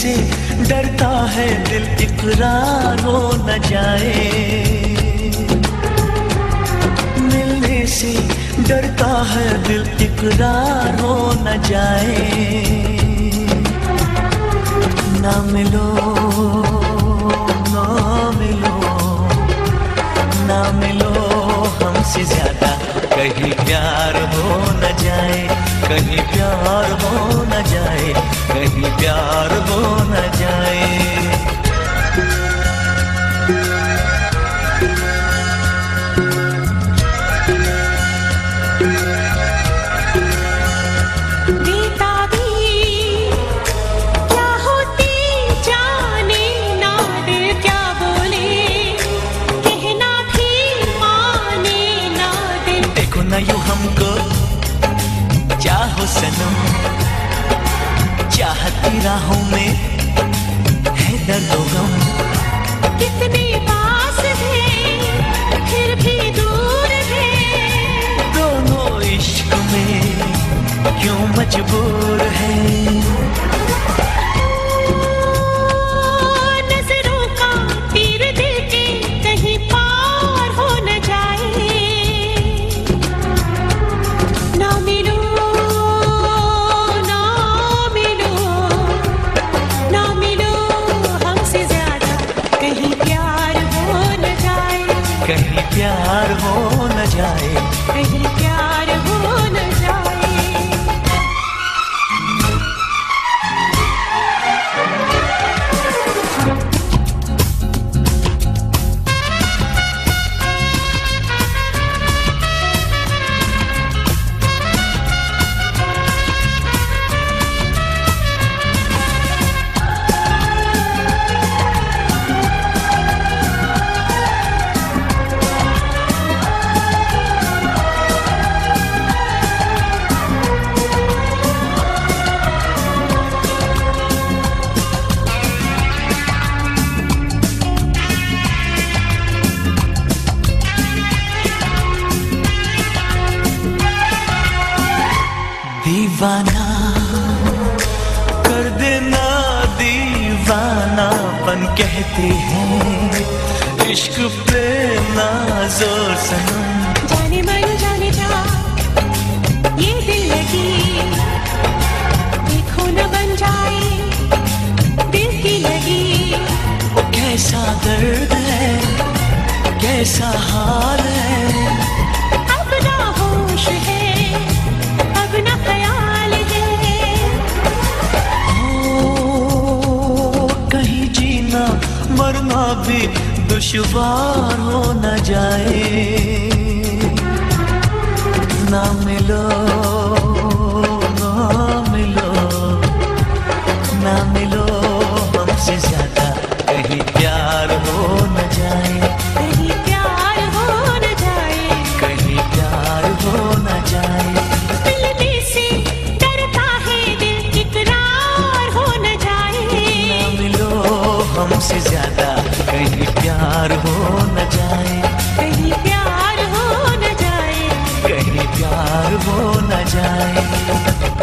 से डरता है दिल इकरार हो न जाए। मिलने से डरता है दिल इकरार हो न जाए। ना मिलो प्यार हो न जाए कहीं प्यार हो न जाए। यू चाहो सनम चाहती राहों में है दर्द गम। कितने पास थे फिर भी दूर थे। दोनों इश्क में क्यों मजबूर है प्यार हो न जाए। दीवाना। कर देना दीवानापन कहते हैं इश्क पे ना ज़ोर सनम। जाने मन जाने जा ये दिल लगी देखो न बन जाए दिल की लगी। कैसा दर्द है कैसा हाल भी दुश्वार हो न जाए। ना मिलो ना मिलो ना मिलो हमसे ज़्यादा कहीं प्यार हो न जाए। कहीं प्यार हो न जाए। कहीं प्यार हो न जाए। से जाए। ना मिलो हमसे ज़्यादा प्यार हो न जाए। कहीं प्यार हो न जाए। कहीं प्यार हो न जाए।